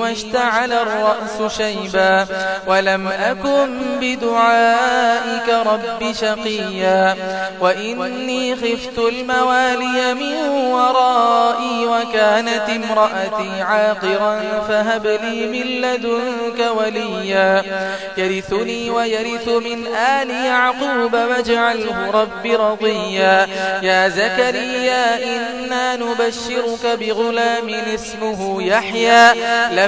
واشتعل الرأس شيبا ولم أكن بدعائك رب شقيا وإني خفت الموالي من ورائي وكانت امرأتي عاقرا فهب لي من لدنك وليا يرثني ويرث من آل يعقوب واجعله رب رضيا يا زكريا إنا نبشرك بغلام اسمه يحيى لم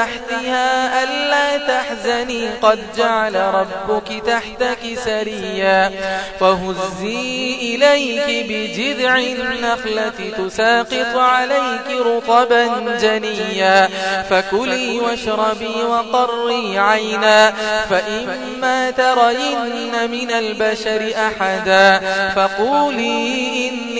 تحتها ألا تحزني قد جعل ربك تحتك سريا فهزي إليك بجذع النخلة تساقط عليك رطبا جنيا فكلي واشربي وقري عينا فإما ترين من البشر أحدا فقولي إني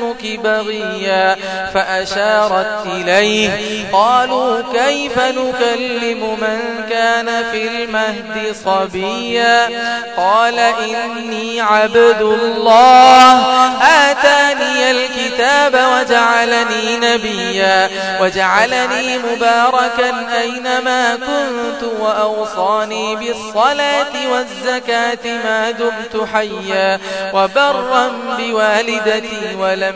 نتبعك بغيا فأشارت إليه. قالوا كيف نكلم من كان في المهد صبيا؟ قال إني عبد الله. آتاني الكتاب وجعلني نبيا. وجعلني مباركا أينما كنت وأوصاني بالصلاة والزكاة ما دمت حيا. وبرا بوالدتي ولم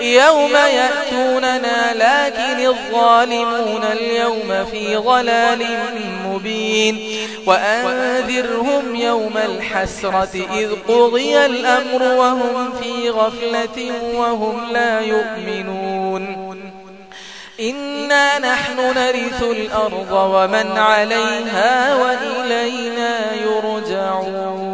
يوم يأتوننا لكن الظالمون اليوم في غلال مبين. وأنذرهم يوم الحسرة إذ قضي الأمر وهم في غفلة وهم لا يؤمنون. إنا نحن نرث الأرض ومن عليها وإلينا يرجعون.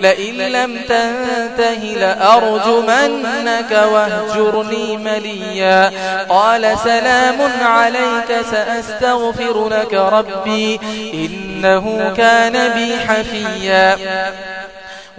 لئن لم تنتهي لأرجمنك واهجرني مليا. قال سلام عليك سأستغفر لك ربي إنه كان بي حفيا.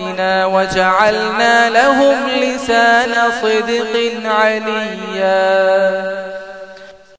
رحمتنا وجعلنا لهم لسان صدق عليا.